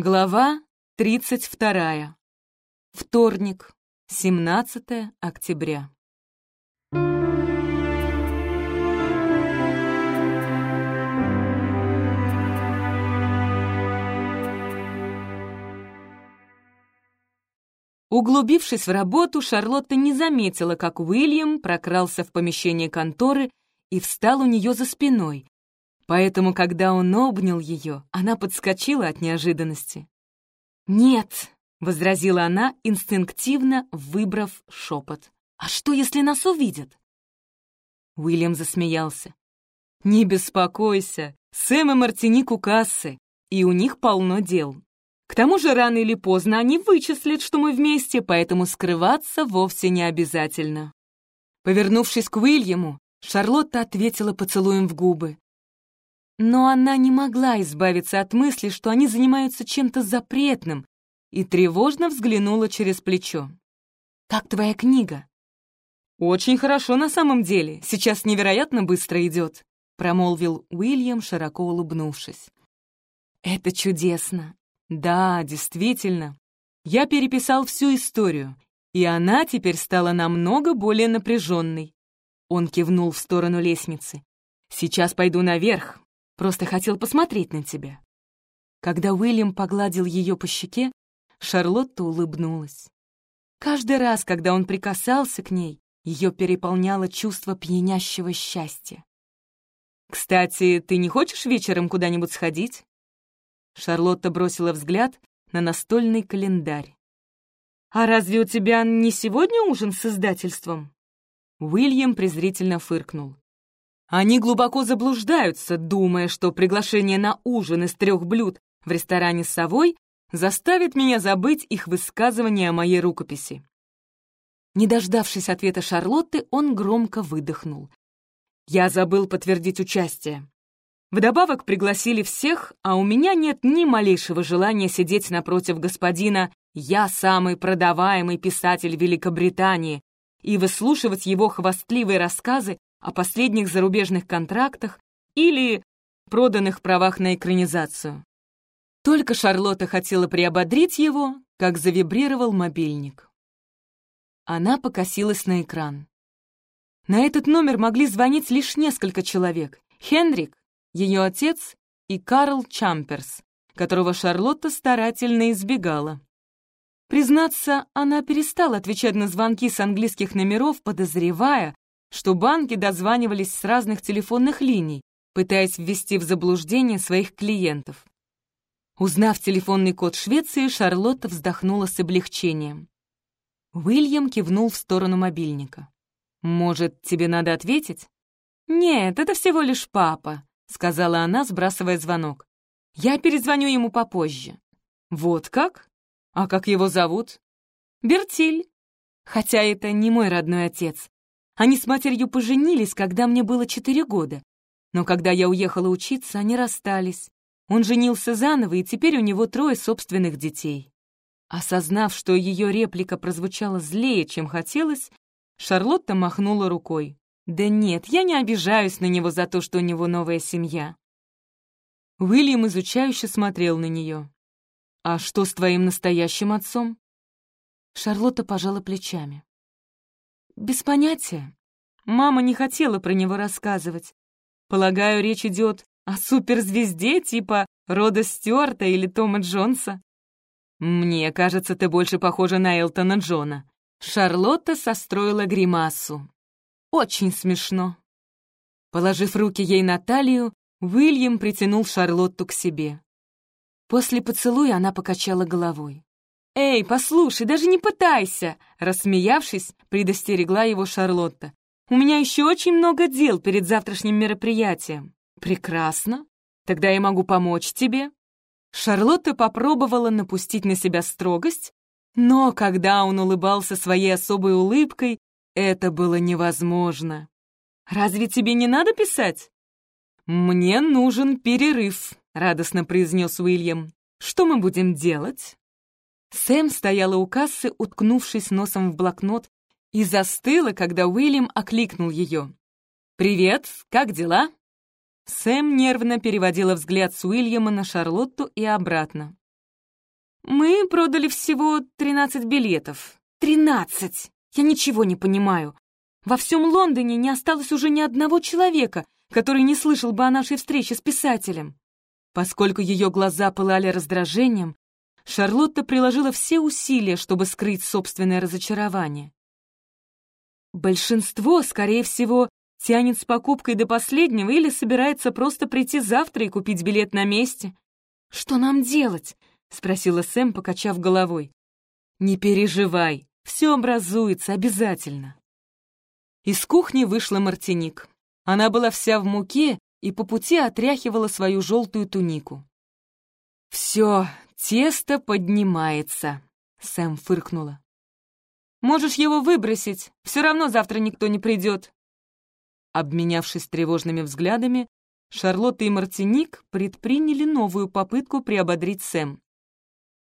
Глава 32. Вторник, 17 октября. Углубившись в работу, Шарлотта не заметила, как Уильям прокрался в помещение конторы и встал у нее за спиной, Поэтому, когда он обнял ее, она подскочила от неожиданности. «Нет», — возразила она, инстинктивно выбрав шепот. «А что, если нас увидят?» Уильям засмеялся. «Не беспокойся, Сэм и Мартиник у кассы, и у них полно дел. К тому же рано или поздно они вычислят, что мы вместе, поэтому скрываться вовсе не обязательно». Повернувшись к Уильяму, Шарлотта ответила поцелуем в губы. Но она не могла избавиться от мысли, что они занимаются чем-то запретным, и тревожно взглянула через плечо. «Как твоя книга?» «Очень хорошо на самом деле. Сейчас невероятно быстро идет», — промолвил Уильям, широко улыбнувшись. «Это чудесно. Да, действительно. Я переписал всю историю, и она теперь стала намного более напряженной». Он кивнул в сторону лестницы. «Сейчас пойду наверх, Просто хотел посмотреть на тебя». Когда Уильям погладил ее по щеке, Шарлотта улыбнулась. Каждый раз, когда он прикасался к ней, ее переполняло чувство пьянящего счастья. «Кстати, ты не хочешь вечером куда-нибудь сходить?» Шарлотта бросила взгляд на настольный календарь. «А разве у тебя не сегодня ужин с издательством?» Уильям презрительно фыркнул. Они глубоко заблуждаются, думая, что приглашение на ужин из трех блюд в ресторане с совой заставит меня забыть их высказывание о моей рукописи. Не дождавшись ответа Шарлотты, он громко выдохнул. Я забыл подтвердить участие. Вдобавок пригласили всех, а у меня нет ни малейшего желания сидеть напротив господина «Я самый продаваемый писатель Великобритании» и выслушивать его хвастливые рассказы о последних зарубежных контрактах или проданных правах на экранизацию. Только Шарлотта хотела приободрить его, как завибрировал мобильник. Она покосилась на экран. На этот номер могли звонить лишь несколько человек. Хенрик, ее отец и Карл Чамперс, которого Шарлотта старательно избегала. Признаться, она перестала отвечать на звонки с английских номеров, подозревая, что банки дозванивались с разных телефонных линий, пытаясь ввести в заблуждение своих клиентов. Узнав телефонный код Швеции, Шарлотта вздохнула с облегчением. Уильям кивнул в сторону мобильника. «Может, тебе надо ответить?» «Нет, это всего лишь папа», — сказала она, сбрасывая звонок. «Я перезвоню ему попозже». «Вот как? А как его зовут?» «Бертиль. Хотя это не мой родной отец. Они с матерью поженились, когда мне было четыре года. Но когда я уехала учиться, они расстались. Он женился заново, и теперь у него трое собственных детей. Осознав, что ее реплика прозвучала злее, чем хотелось, Шарлотта махнула рукой. «Да нет, я не обижаюсь на него за то, что у него новая семья». Уильям изучающе смотрел на нее. «А что с твоим настоящим отцом?» Шарлотта пожала плечами. «Без понятия. Мама не хотела про него рассказывать. Полагаю, речь идет о суперзвезде типа Рода Стюарта или Тома Джонса. Мне кажется, ты больше похожа на Элтона Джона. Шарлотта состроила гримасу. Очень смешно. Положив руки ей на талию, Уильям притянул Шарлотту к себе. После поцелуя она покачала головой. «Эй, послушай, даже не пытайся!» Рассмеявшись, предостерегла его Шарлотта. «У меня еще очень много дел перед завтрашним мероприятием». «Прекрасно. Тогда я могу помочь тебе». Шарлотта попробовала напустить на себя строгость, но когда он улыбался своей особой улыбкой, это было невозможно. «Разве тебе не надо писать?» «Мне нужен перерыв», — радостно произнес Уильям. «Что мы будем делать?» Сэм стояла у кассы, уткнувшись носом в блокнот, и застыла, когда Уильям окликнул ее. «Привет, как дела?» Сэм нервно переводила взгляд с Уильяма на Шарлотту и обратно. Мы продали всего 13 билетов. 13! Я ничего не понимаю. Во всем Лондоне не осталось уже ни одного человека, который не слышал бы о нашей встрече с писателем. Поскольку ее глаза пылали раздражением, Шарлотта приложила все усилия, чтобы скрыть собственное разочарование. Большинство, скорее всего, тянет с покупкой до последнего или собирается просто прийти завтра и купить билет на месте. «Что нам делать?» — спросила Сэм, покачав головой. «Не переживай, все образуется обязательно». Из кухни вышла Мартиник. Она была вся в муке и по пути отряхивала свою желтую тунику. «Все, тесто поднимается», — Сэм фыркнула. «Можешь его выбросить, все равно завтра никто не придет». Обменявшись тревожными взглядами, Шарлотта и Мартиник предприняли новую попытку приободрить Сэм.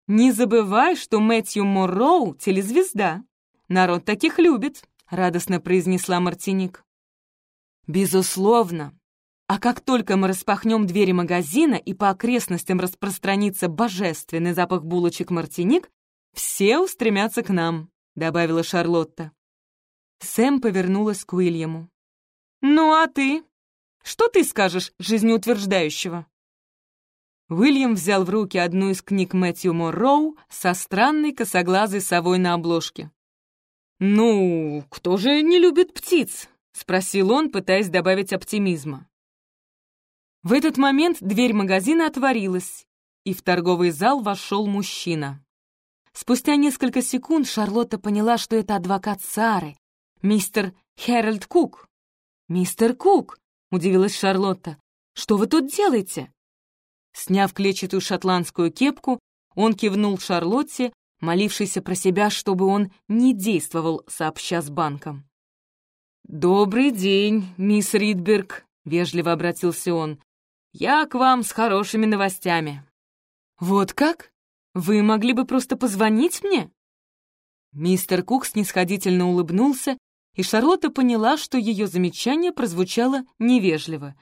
«Не забывай, что Мэтью Морроу — телезвезда. Народ таких любит», — радостно произнесла Мартиник. «Безусловно. А как только мы распахнем двери магазина и по окрестностям распространится божественный запах булочек Мартиник, все устремятся к нам», — добавила Шарлотта. Сэм повернулась к Уильяму. «Ну а ты? Что ты скажешь жизнеутверждающего?» Уильям взял в руки одну из книг Мэтью Морроу со странной косоглазой совой на обложке. «Ну, кто же не любит птиц?» — спросил он, пытаясь добавить оптимизма. В этот момент дверь магазина отворилась, и в торговый зал вошел мужчина. Спустя несколько секунд Шарлотта поняла, что это адвокат Сары, мистер Хэральд Кук. «Мистер Кук!» — удивилась Шарлотта. «Что вы тут делаете?» Сняв клетчатую шотландскую кепку, он кивнул Шарлотте, молившейся про себя, чтобы он не действовал сообща с банком. «Добрый день, мисс Ридберг», — вежливо обратился он. «Я к вам с хорошими новостями». «Вот как? Вы могли бы просто позвонить мне?» Мистер Кук снисходительно улыбнулся, и Шарлотта поняла, что ее замечание прозвучало невежливо.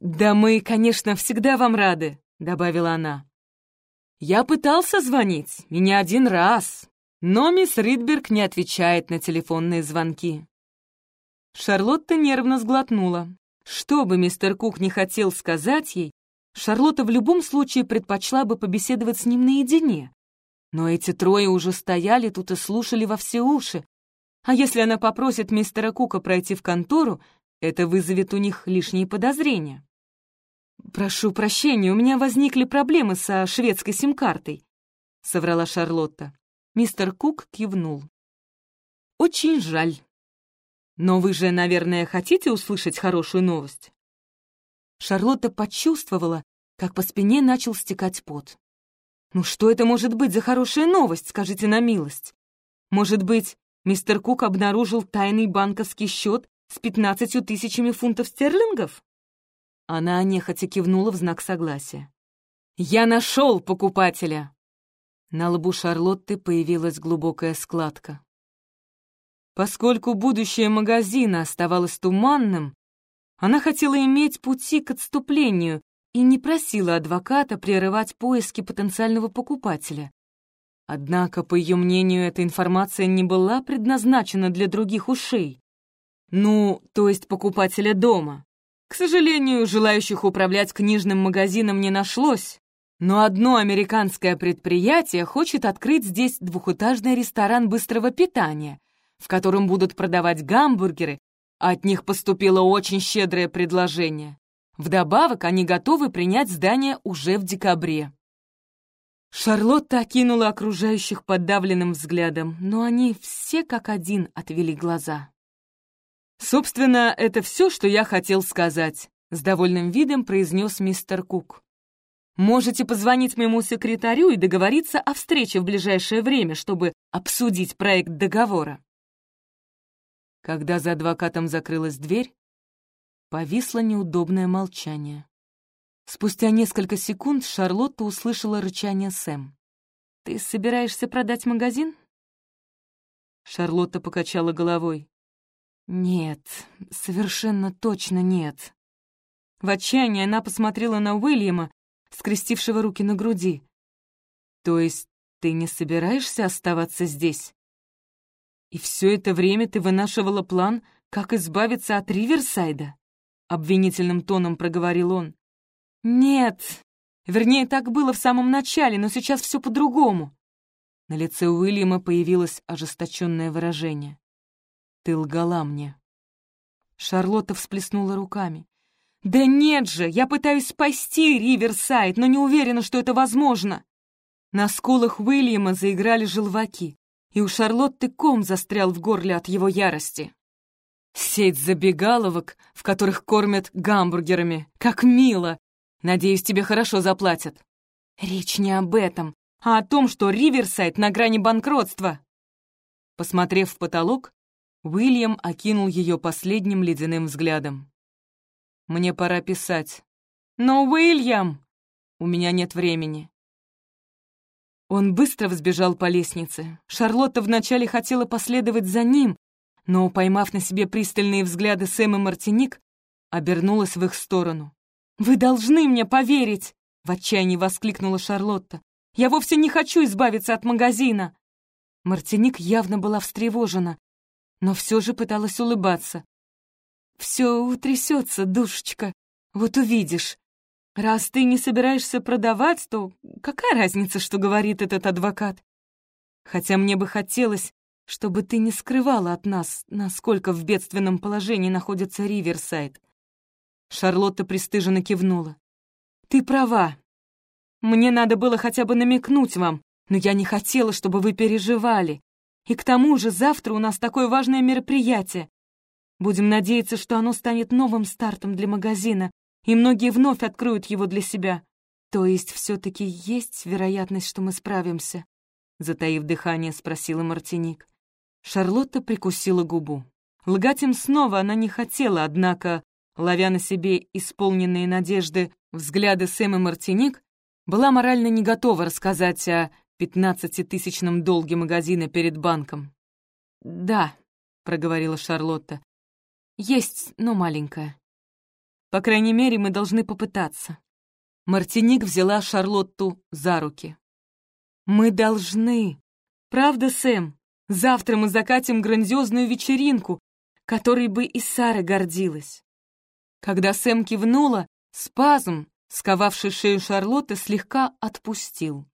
«Да мы, конечно, всегда вам рады», — добавила она. «Я пытался звонить, и не один раз, но мисс Ридберг не отвечает на телефонные звонки». Шарлотта нервно сглотнула. Что бы мистер Кук не хотел сказать ей, Шарлотта в любом случае предпочла бы побеседовать с ним наедине. Но эти трое уже стояли тут и слушали во все уши. А если она попросит мистера Кука пройти в контору, это вызовет у них лишние подозрения. «Прошу прощения, у меня возникли проблемы со шведской сим-картой», — соврала Шарлотта. Мистер Кук кивнул. «Очень жаль. Но вы же, наверное, хотите услышать хорошую новость?» Шарлотта почувствовала, как по спине начал стекать пот. «Ну что это может быть за хорошая новость, скажите на милость? Может быть, мистер Кук обнаружил тайный банковский счет с пятнадцатью тысячами фунтов стерлингов?» Она нехотя кивнула в знак согласия. «Я нашел покупателя!» На лбу Шарлотты появилась глубокая складка. Поскольку будущее магазина оставалось туманным, она хотела иметь пути к отступлению и не просила адвоката прерывать поиски потенциального покупателя. Однако, по ее мнению, эта информация не была предназначена для других ушей. Ну, то есть покупателя дома. К сожалению, желающих управлять книжным магазином не нашлось, но одно американское предприятие хочет открыть здесь двухэтажный ресторан быстрого питания, в котором будут продавать гамбургеры, от них поступило очень щедрое предложение. Вдобавок, они готовы принять здание уже в декабре. Шарлотта окинула окружающих подавленным взглядом, но они все как один отвели глаза. «Собственно, это все, что я хотел сказать», — с довольным видом произнес мистер Кук. «Можете позвонить моему секретарю и договориться о встрече в ближайшее время, чтобы обсудить проект договора». Когда за адвокатом закрылась дверь, повисло неудобное молчание. Спустя несколько секунд Шарлотта услышала рычание Сэм. «Ты собираешься продать магазин?» Шарлотта покачала головой. Нет, совершенно точно нет. В отчаянии она посмотрела на Уильяма, скрестившего руки на груди. То есть ты не собираешься оставаться здесь? И все это время ты вынашивала план, как избавиться от Риверсайда? Обвинительным тоном проговорил он. Нет, вернее, так было в самом начале, но сейчас все по-другому. На лице Уильяма появилось ожесточенное выражение. «Ты лгала мне». Шарлотта всплеснула руками. «Да нет же, я пытаюсь спасти Риверсайд, но не уверена, что это возможно». На скулах Уильяма заиграли желваки, и у Шарлотты ком застрял в горле от его ярости. «Сеть забегаловок, в которых кормят гамбургерами. Как мило! Надеюсь, тебе хорошо заплатят». «Речь не об этом а о том, что Риверсайд на грани банкротства. Посмотрев в потолок, Уильям окинул ее последним ледяным взглядом. «Мне пора писать». «Но, Уильям!» «У меня нет времени». Он быстро взбежал по лестнице. Шарлотта вначале хотела последовать за ним, но, поймав на себе пристальные взгляды Сэм и Мартиник, обернулась в их сторону. «Вы должны мне поверить!» — в отчаянии воскликнула Шарлотта. Я вовсе не хочу избавиться от магазина!» Мартиник явно была встревожена, но все же пыталась улыбаться. «Все утрясется, душечка, вот увидишь. Раз ты не собираешься продавать, то какая разница, что говорит этот адвокат? Хотя мне бы хотелось, чтобы ты не скрывала от нас, насколько в бедственном положении находится Риверсайд». Шарлотта пристыженно кивнула. «Ты права, мне надо было хотя бы намекнуть вам, но я не хотела, чтобы вы переживали. И к тому же завтра у нас такое важное мероприятие. Будем надеяться, что оно станет новым стартом для магазина, и многие вновь откроют его для себя. То есть все-таки есть вероятность, что мы справимся?» Затаив дыхание, спросила Мартиник. Шарлотта прикусила губу. Лгать им снова она не хотела, однако, ловя на себе исполненные надежды взгляды Сэм и Мартиник, была морально не готова рассказать о пятнадцатитысячном долге магазина перед банком. «Да», — проговорила Шарлотта, — «есть, но маленькая. По крайней мере, мы должны попытаться». Мартиник взяла Шарлотту за руки. «Мы должны. Правда, Сэм? Завтра мы закатим грандиозную вечеринку, которой бы и Сара гордилась». Когда Сэм кивнула, спазм, сковавший шею Шарлотты, слегка отпустил.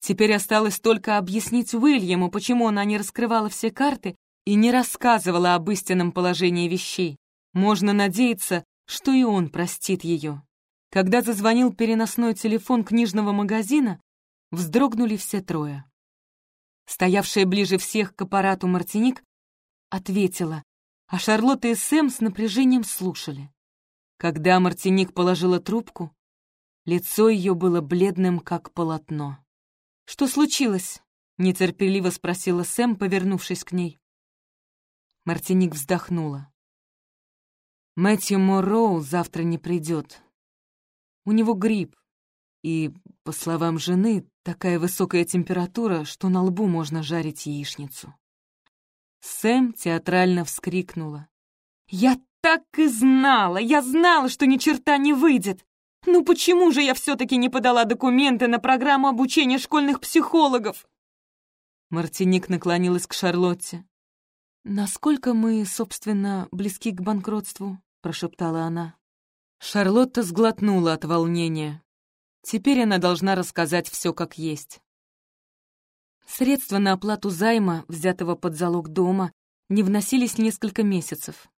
Теперь осталось только объяснить Уильяму, почему она не раскрывала все карты и не рассказывала об истинном положении вещей. Можно надеяться, что и он простит ее. Когда зазвонил переносной телефон книжного магазина, вздрогнули все трое. Стоявшая ближе всех к аппарату Мартиник ответила, а Шарлотта и Сэм с напряжением слушали. Когда Мартиник положила трубку, лицо ее было бледным, как полотно. «Что случилось?» — нетерпеливо спросила Сэм, повернувшись к ней. Мартиник вздохнула. «Мэтью Морроу завтра не придет. У него грипп, и, по словам жены, такая высокая температура, что на лбу можно жарить яичницу». Сэм театрально вскрикнула. «Я так и знала! Я знала, что ни черта не выйдет! Ну почему же я все-таки не подала документы на программу обучения школьных психологов?» Мартиник наклонилась к Шарлотте. «Насколько мы, собственно, близки к банкротству?» — прошептала она. Шарлотта сглотнула от волнения. Теперь она должна рассказать все как есть. Средства на оплату займа, взятого под залог дома, не вносились несколько месяцев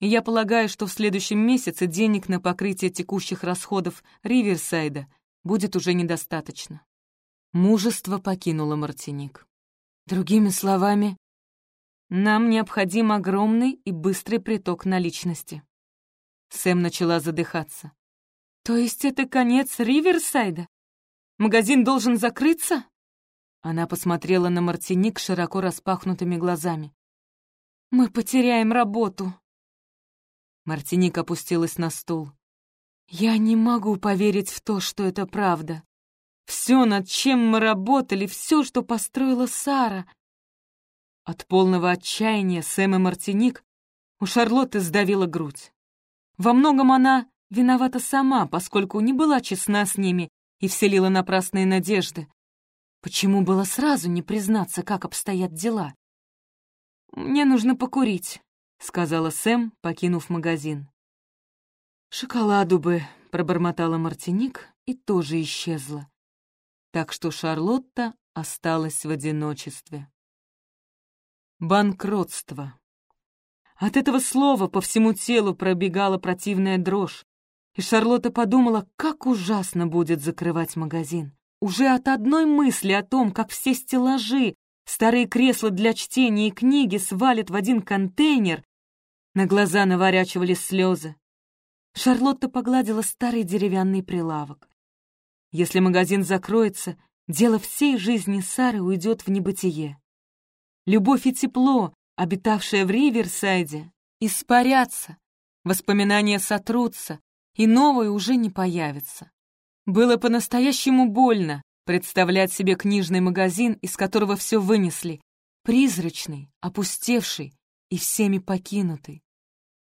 и я полагаю, что в следующем месяце денег на покрытие текущих расходов Риверсайда будет уже недостаточно. Мужество покинуло Мартиник. Другими словами, нам необходим огромный и быстрый приток наличности. Сэм начала задыхаться. То есть это конец Риверсайда? Магазин должен закрыться? Она посмотрела на Мартиник широко распахнутыми глазами. «Мы потеряем работу», Мартиник опустилась на стул. «Я не могу поверить в то, что это правда. Все, над чем мы работали, все, что построила Сара». От полного отчаяния Сэм и Мартиник у Шарлотты сдавила грудь. Во многом она виновата сама, поскольку не была честна с ними и вселила напрасные надежды. Почему было сразу не признаться, как обстоят дела? «Мне нужно покурить», — сказала Сэм, покинув магазин. «Шоколаду бы», — пробормотала Мартиник и тоже исчезла. Так что Шарлотта осталась в одиночестве. Банкротство. От этого слова по всему телу пробегала противная дрожь, и Шарлотта подумала, как ужасно будет закрывать магазин. Уже от одной мысли о том, как все стеллажи, старые кресла для чтения и книги свалят в один контейнер, на глаза наворачивались слезы. Шарлотта погладила старый деревянный прилавок. Если магазин закроется, дело всей жизни Сары уйдет в небытие. Любовь и тепло, обитавшее в Риверсайде, испарятся, воспоминания сотрутся, и новое уже не появится. Было по-настоящему больно представлять себе книжный магазин, из которого все вынесли, призрачный, опустевший и всеми покинутый.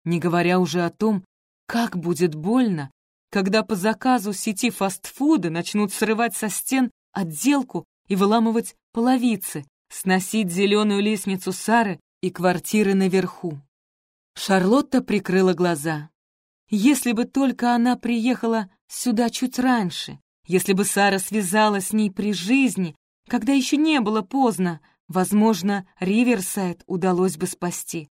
Не говоря уже о том, как будет больно, когда по заказу сети фастфуда начнут срывать со стен отделку и выламывать половицы, сносить зеленую лестницу Сары и квартиры наверху. Шарлотта прикрыла глаза. Если бы только она приехала сюда чуть раньше, если бы Сара связалась с ней при жизни, когда еще не было поздно, возможно, Риверсайд удалось бы спасти.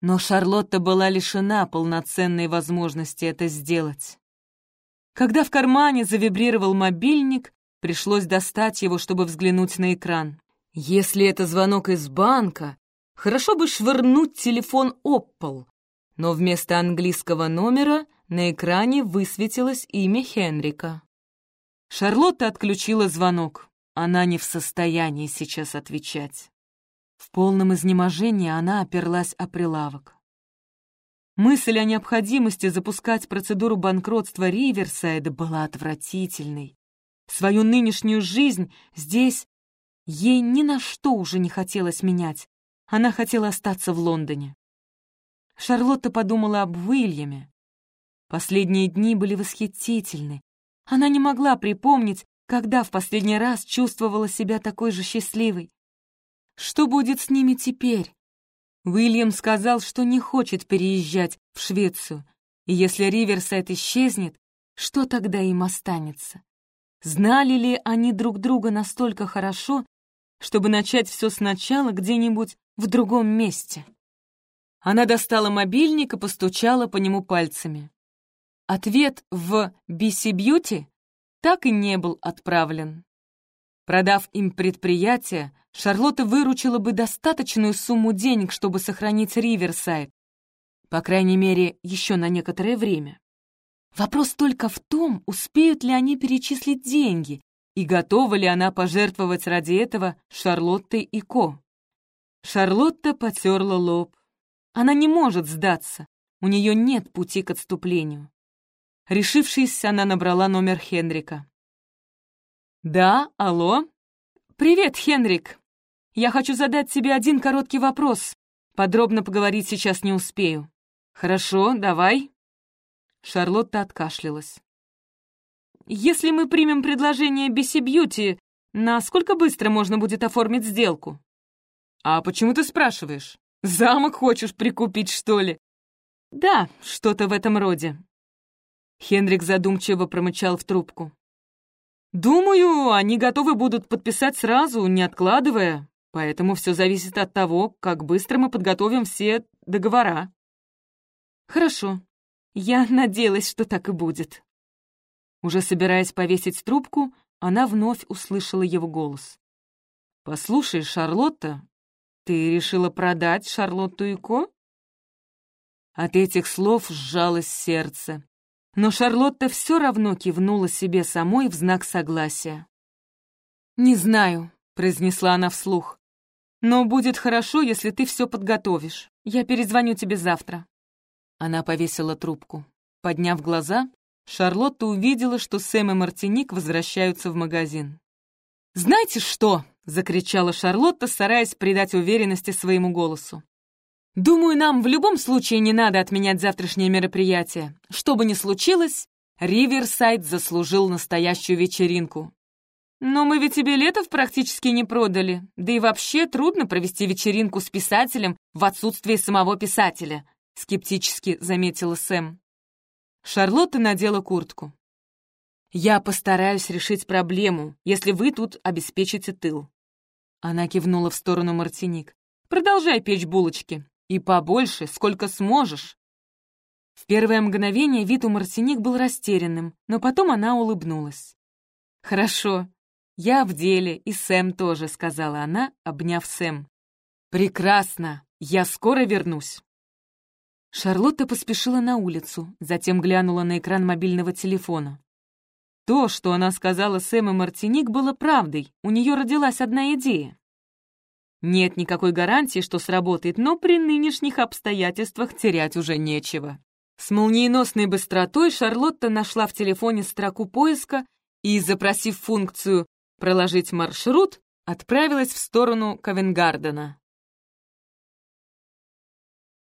Но Шарлотта была лишена полноценной возможности это сделать. Когда в кармане завибрировал мобильник, пришлось достать его, чтобы взглянуть на экран. Если это звонок из банка, хорошо бы швырнуть телефон об пол, но вместо английского номера на экране высветилось имя Хенрика. Шарлотта отключила звонок. Она не в состоянии сейчас отвечать. В полном изнеможении она оперлась о прилавок. Мысль о необходимости запускать процедуру банкротства Риверсайда была отвратительной. Свою нынешнюю жизнь здесь ей ни на что уже не хотелось менять. Она хотела остаться в Лондоне. Шарлотта подумала об Уильяме. Последние дни были восхитительны. Она не могла припомнить, когда в последний раз чувствовала себя такой же счастливой. Что будет с ними теперь? Уильям сказал, что не хочет переезжать в Швецию, и если Риверсайд исчезнет, что тогда им останется? Знали ли они друг друга настолько хорошо, чтобы начать все сначала где-нибудь в другом месте? Она достала мобильник и постучала по нему пальцами. Ответ в BC Beauty так и не был отправлен. Продав им предприятие, Шарлотта выручила бы достаточную сумму денег, чтобы сохранить Риверсайд. По крайней мере, еще на некоторое время. Вопрос только в том, успеют ли они перечислить деньги и готова ли она пожертвовать ради этого Шарлоттой и Ко. Шарлотта потерла лоб. Она не может сдаться, у нее нет пути к отступлению. Решившись, она набрала номер Хенрика. «Да, алло?» «Привет, Хенрик. Я хочу задать тебе один короткий вопрос. Подробно поговорить сейчас не успею». «Хорошо, давай». Шарлотта откашлялась. «Если мы примем предложение Биси Бьюти, насколько быстро можно будет оформить сделку?» «А почему ты спрашиваешь?» Замок хочешь прикупить, что ли?» «Да, что-то в этом роде». Хенрик задумчиво промычал в трубку. «Думаю, они готовы будут подписать сразу, не откладывая, поэтому все зависит от того, как быстро мы подготовим все договора». «Хорошо. Я надеялась, что так и будет». Уже собираясь повесить трубку, она вновь услышала его голос. «Послушай, Шарлотта, ты решила продать Шарлотту и Ко? От этих слов сжалось сердце. Но Шарлотта все равно кивнула себе самой в знак согласия. «Не знаю», — произнесла она вслух. «Но будет хорошо, если ты все подготовишь. Я перезвоню тебе завтра». Она повесила трубку. Подняв глаза, Шарлотта увидела, что Сэм и Мартиник возвращаются в магазин. «Знаете что?» — закричала Шарлотта, стараясь придать уверенности своему голосу. «Думаю, нам в любом случае не надо отменять завтрашнее мероприятие. Что бы ни случилось, Риверсайд заслужил настоящую вечеринку. «Но мы ведь и билетов практически не продали. Да и вообще трудно провести вечеринку с писателем в отсутствие самого писателя», — скептически заметила Сэм. Шарлотта надела куртку. «Я постараюсь решить проблему, если вы тут обеспечите тыл». Она кивнула в сторону Мартиник. «Продолжай печь булочки. И побольше, сколько сможешь. В первое мгновение вид у Мартиник был растерянным, но потом она улыбнулась. «Хорошо, я в деле, и Сэм тоже», — сказала она, обняв Сэм. «Прекрасно, я скоро вернусь». Шарлотта поспешила на улицу, затем глянула на экран мобильного телефона. То, что она сказала Сэм и Мартиник, было правдой, у нее родилась одна идея. Нет никакой гарантии, что сработает, но при нынешних обстоятельствах терять уже нечего. С молниеносной быстротой Шарлотта нашла в телефоне строку поиска и, запросив функцию «проложить маршрут», отправилась в сторону Ковенгардена.